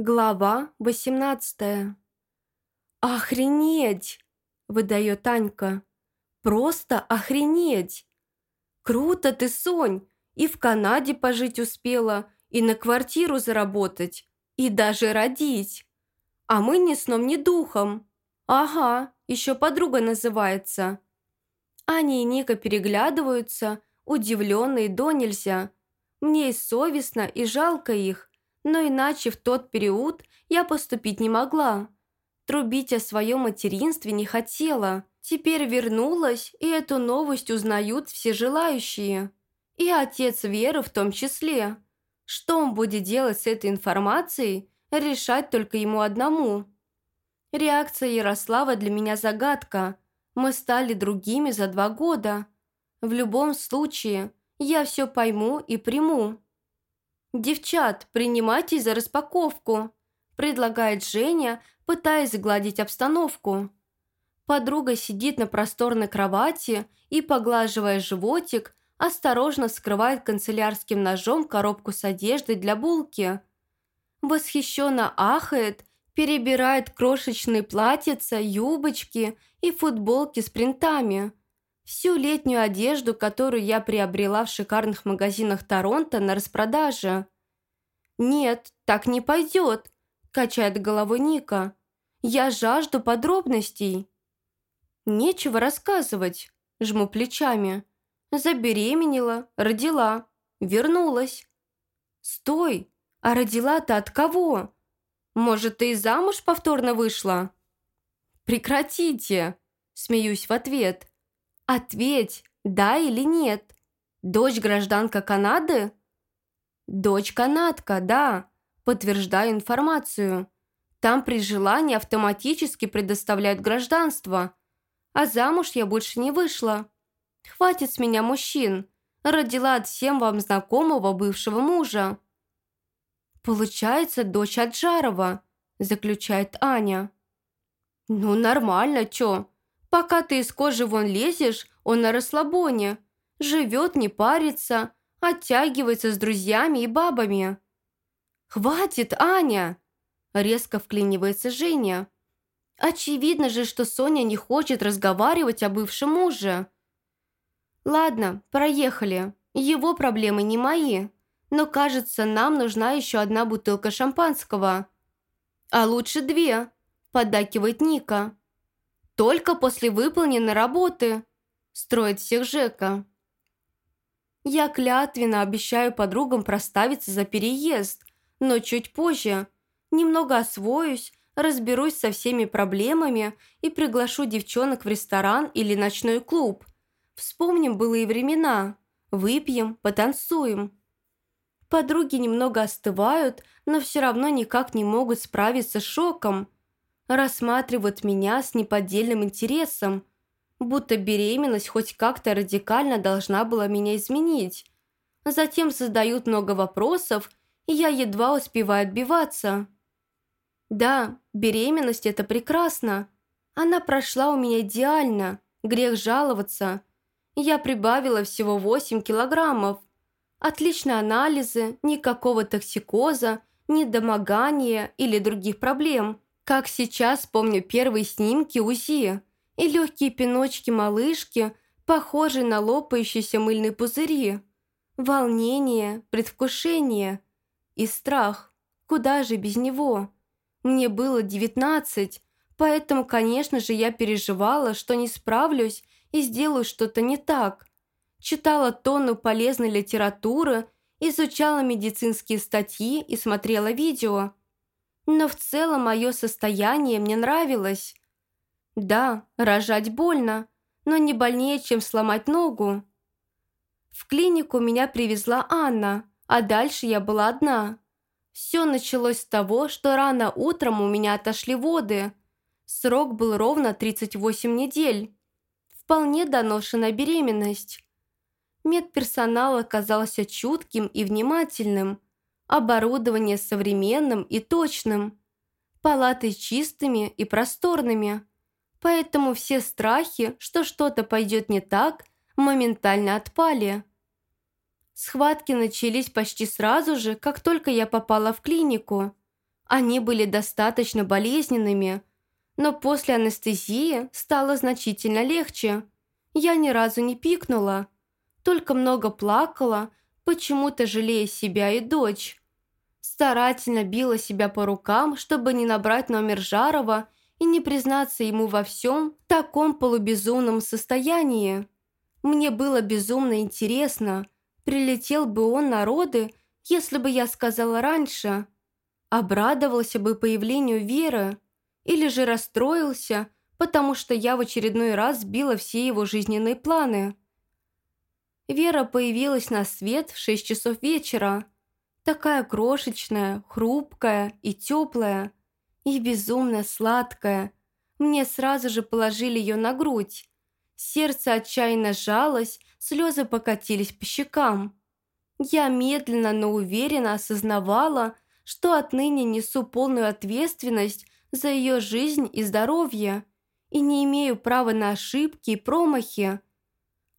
Глава 18 «Охренеть!» – выдает Танька. «Просто охренеть! Круто ты, Сонь! И в Канаде пожить успела, и на квартиру заработать, и даже родить. А мы ни сном, ни духом. Ага, еще подруга называется». Аня и Ника переглядываются, удивленные до нельзя. Мне и совестно, и жалко их но иначе в тот период я поступить не могла. Трубить о своем материнстве не хотела. Теперь вернулась, и эту новость узнают все желающие. И отец Веры в том числе. Что он будет делать с этой информацией, решать только ему одному. Реакция Ярослава для меня загадка. Мы стали другими за два года. В любом случае, я все пойму и приму. «Девчат, принимайтесь за распаковку», – предлагает Женя, пытаясь сгладить обстановку. Подруга сидит на просторной кровати и, поглаживая животик, осторожно скрывает канцелярским ножом коробку с одеждой для булки. Восхищенно ахает, перебирает крошечные платьица, юбочки и футболки с принтами. Всю летнюю одежду, которую я приобрела в шикарных магазинах Торонто на распродаже. «Нет, так не пойдет», – качает головой Ника. «Я жажду подробностей». «Нечего рассказывать», – жму плечами. «Забеременела, родила, вернулась». «Стой! А родила-то от кого? Может, ты и замуж повторно вышла?» «Прекратите!» – смеюсь в ответ. Ответь, да или нет. Дочь гражданка Канады? Дочь канадка, да. Подтверждаю информацию. Там при желании автоматически предоставляют гражданство. А замуж я больше не вышла. Хватит с меня мужчин. Родила от всем вам знакомого бывшего мужа. Получается, дочь от Жарова, заключает Аня. Ну, нормально, чё? Пока ты из кожи вон лезешь, он на расслабоне. Живет, не парится, оттягивается с друзьями и бабами. «Хватит, Аня!» Резко вклинивается Женя. «Очевидно же, что Соня не хочет разговаривать о бывшем муже». «Ладно, проехали. Его проблемы не мои. Но, кажется, нам нужна еще одна бутылка шампанского». «А лучше две», – поддакивает Ника. Только после выполненной работы. Строит всех Жека. Я клятвенно обещаю подругам проставиться за переезд, но чуть позже. Немного освоюсь, разберусь со всеми проблемами и приглашу девчонок в ресторан или ночной клуб. Вспомним былые времена. Выпьем, потанцуем. Подруги немного остывают, но все равно никак не могут справиться с шоком – рассматривают меня с неподдельным интересом, будто беременность хоть как-то радикально должна была меня изменить. Затем задают много вопросов, и я едва успеваю отбиваться. Да, беременность – это прекрасно. Она прошла у меня идеально, грех жаловаться. Я прибавила всего 8 килограммов. Отличные анализы, никакого токсикоза, недомогания или других проблем – как сейчас помню первые снимки УЗИ и легкие пиночки малышки, похожие на лопающиеся мыльные пузыри. Волнение, предвкушение и страх. Куда же без него? Мне было девятнадцать, поэтому, конечно же, я переживала, что не справлюсь и сделаю что-то не так. Читала тонну полезной литературы, изучала медицинские статьи и смотрела видео – но в целом мое состояние мне нравилось. Да, рожать больно, но не больнее, чем сломать ногу. В клинику меня привезла Анна, а дальше я была одна. Все началось с того, что рано утром у меня отошли воды. Срок был ровно 38 недель. Вполне доношенная беременность. Медперсонал оказался чутким и внимательным – Оборудование современным и точным. Палаты чистыми и просторными. Поэтому все страхи, что что-то пойдет не так, моментально отпали. Схватки начались почти сразу же, как только я попала в клинику. Они были достаточно болезненными, но после анестезии стало значительно легче. Я ни разу не пикнула, только много плакала, почему-то жалея себя и дочь. Старательно била себя по рукам, чтобы не набрать номер Жарова и не признаться ему во всем в таком полубезумном состоянии. Мне было безумно интересно, прилетел бы он на роды, если бы я сказала раньше. Обрадовался бы появлению Веры или же расстроился, потому что я в очередной раз сбила все его жизненные планы. Вера появилась на свет в шесть часов вечера. Такая крошечная, хрупкая и теплая, и безумно сладкая. Мне сразу же положили ее на грудь. Сердце отчаянно жалось, слезы покатились по щекам. Я медленно, но уверенно осознавала, что отныне несу полную ответственность за ее жизнь и здоровье и не имею права на ошибки и промахи.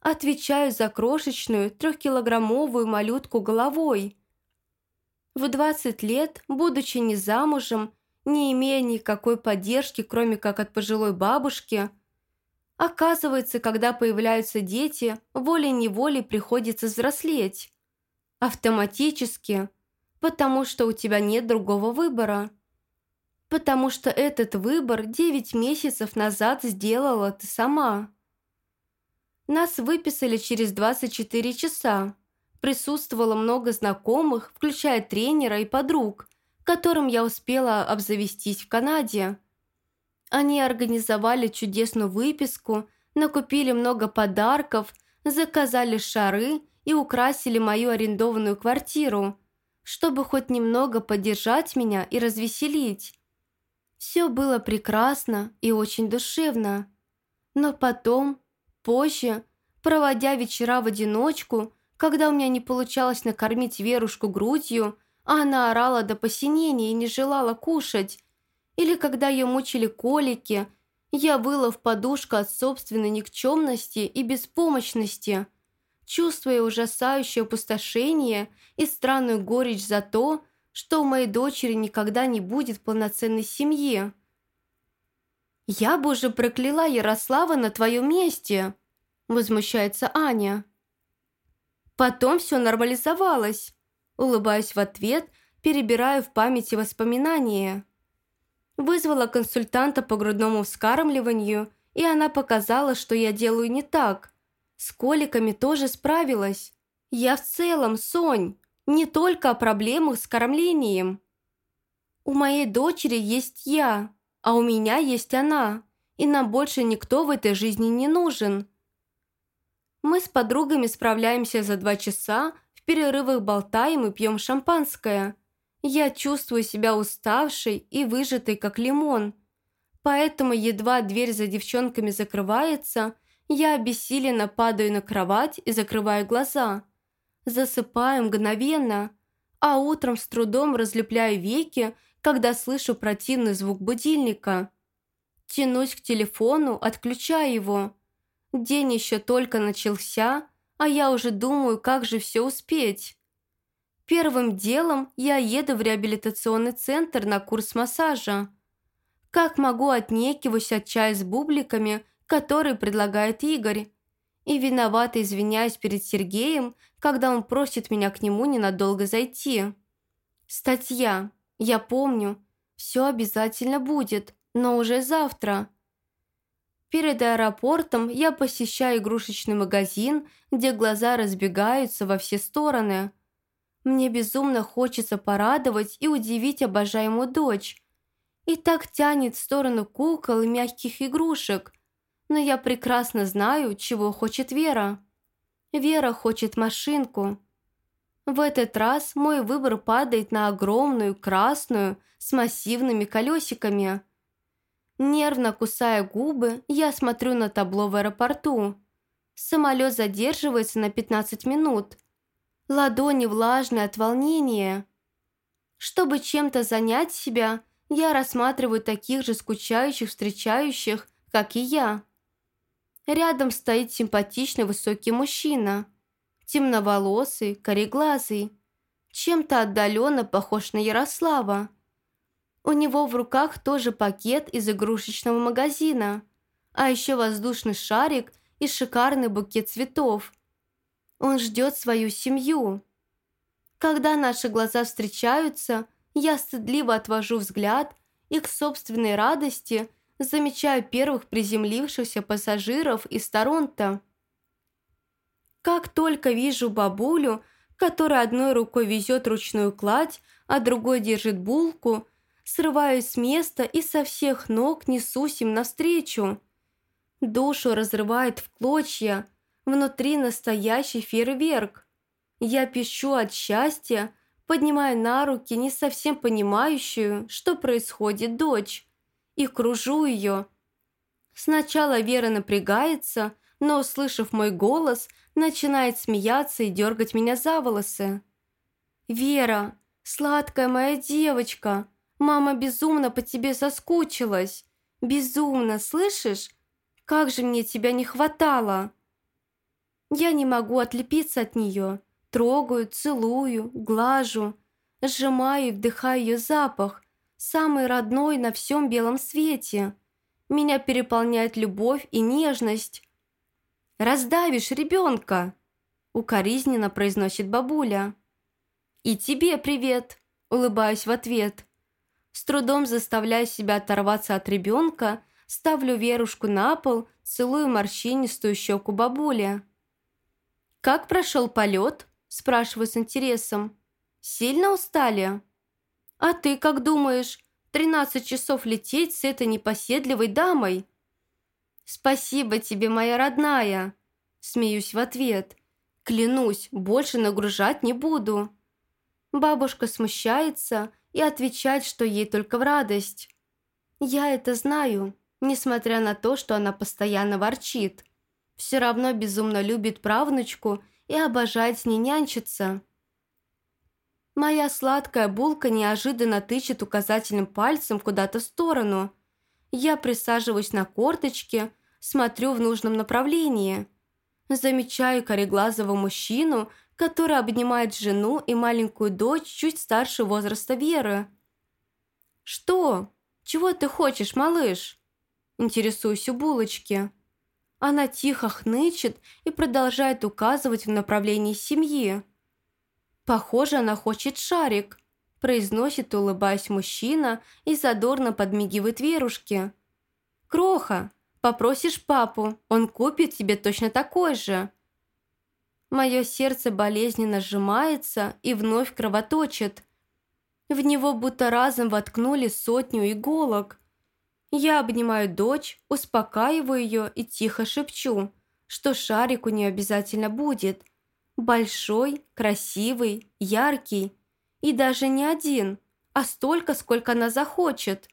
Отвечаю за крошечную трехкилограммовую малютку головой. В 20 лет, будучи не замужем, не имея никакой поддержки, кроме как от пожилой бабушки, оказывается, когда появляются дети, волей-неволей приходится взрослеть. Автоматически, потому что у тебя нет другого выбора. Потому что этот выбор 9 месяцев назад сделала ты сама. Нас выписали через 24 часа. Присутствовало много знакомых, включая тренера и подруг, которым я успела обзавестись в Канаде. Они организовали чудесную выписку, накупили много подарков, заказали шары и украсили мою арендованную квартиру, чтобы хоть немного поддержать меня и развеселить. Все было прекрасно и очень душевно. Но потом Позже, проводя вечера в одиночку, когда у меня не получалось накормить Верушку грудью, а она орала до посинения и не желала кушать, или когда ее мучили колики, я выла в подушку от собственной никчемности и беспомощности, чувствуя ужасающее опустошение и странную горечь за то, что у моей дочери никогда не будет полноценной семьи. «Я бы уже прокляла Ярослава на твоем месте!» Возмущается Аня. Потом все нормализовалось. Улыбаюсь в ответ, перебираю в памяти воспоминания. Вызвала консультанта по грудному вскармливанию, и она показала, что я делаю не так. С коликами тоже справилась. Я в целом, Сонь, не только о проблемах с кормлением. У моей дочери есть я, а у меня есть она, и нам больше никто в этой жизни не нужен. Мы с подругами справляемся за два часа, в перерывах болтаем и пьем шампанское. Я чувствую себя уставшей и выжатой, как лимон. Поэтому едва дверь за девчонками закрывается, я обессиленно падаю на кровать и закрываю глаза. Засыпаю мгновенно, а утром с трудом разлепляю веки, когда слышу противный звук будильника. Тянусь к телефону, отключаю его. День еще только начался, а я уже думаю, как же все успеть. Первым делом я еду в реабилитационный центр на курс массажа. Как могу отнекиваюсь от чая с бубликами, который предлагает Игорь. И виновато извиняюсь перед Сергеем, когда он просит меня к нему ненадолго зайти. Статья. Я помню. Все обязательно будет, но уже завтра. Перед аэропортом я посещаю игрушечный магазин, где глаза разбегаются во все стороны. Мне безумно хочется порадовать и удивить обожаемую дочь. И так тянет в сторону кукол и мягких игрушек. Но я прекрасно знаю, чего хочет Вера. Вера хочет машинку. В этот раз мой выбор падает на огромную красную с массивными колесиками – Нервно кусая губы, я смотрю на табло в аэропорту. Самолет задерживается на 15 минут. Ладони влажные от волнения. Чтобы чем-то занять себя, я рассматриваю таких же скучающих встречающих, как и я. Рядом стоит симпатичный высокий мужчина. Темноволосый, кореглазый. Чем-то отдаленно похож на Ярослава. У него в руках тоже пакет из игрушечного магазина, а еще воздушный шарик и шикарный букет цветов. Он ждет свою семью. Когда наши глаза встречаются, я стыдливо отвожу взгляд и к собственной радости замечаю первых приземлившихся пассажиров из Торонто. Как только вижу бабулю, которая одной рукой везет ручную кладь, а другой держит булку, срываюсь с места и со всех ног несусь им навстречу. Душу разрывает в клочья, внутри настоящий фейерверк. Я пищу от счастья, поднимая на руки не совсем понимающую, что происходит дочь, и кружу ее. Сначала Вера напрягается, но, услышав мой голос, начинает смеяться и дергать меня за волосы. «Вера, сладкая моя девочка, мама безумно по тебе соскучилась. Безумно, слышишь? Как же мне тебя не хватало!» Я не могу отлепиться от нее. Трогаю, целую, глажу, сжимаю и вдыхаю ее запах, самый родной на всем белом свете. Меня переполняет любовь и нежность. «Раздавишь ребенка!» – укоризненно произносит бабуля. «И тебе привет!» – улыбаюсь в ответ. С трудом заставляя себя оторваться от ребенка, ставлю Верушку на пол, целую морщинистую щеку бабуля. «Как прошел полет?» – спрашиваю с интересом. «Сильно устали?» «А ты как думаешь, тринадцать часов лететь с этой непоседливой дамой?» «Спасибо тебе, моя родная!» Смеюсь в ответ. «Клянусь, больше нагружать не буду». Бабушка смущается и отвечает, что ей только в радость. Я это знаю, несмотря на то, что она постоянно ворчит. Все равно безумно любит правнучку и обожает с ней нянчиться. Моя сладкая булка неожиданно тычет указательным пальцем куда-то в сторону. Я присаживаюсь на корточке, смотрю в нужном направлении. Замечаю кореглазого мужчину, который обнимает жену и маленькую дочь чуть старше возраста Веры. «Что? Чего ты хочешь, малыш?» Интересуюсь у булочки. Она тихо хнычет и продолжает указывать в направлении семьи. «Похоже, она хочет шарик», – произносит, улыбаясь мужчина и задорно подмигивает Верушке. «Кроха, попросишь папу, он купит тебе точно такой же». Мое сердце болезненно сжимается и вновь кровоточит. В него будто разом воткнули сотню иголок – я обнимаю дочь, успокаиваю ее и тихо шепчу, что шарик у нее обязательно будет. Большой, красивый, яркий. И даже не один, а столько, сколько она захочет.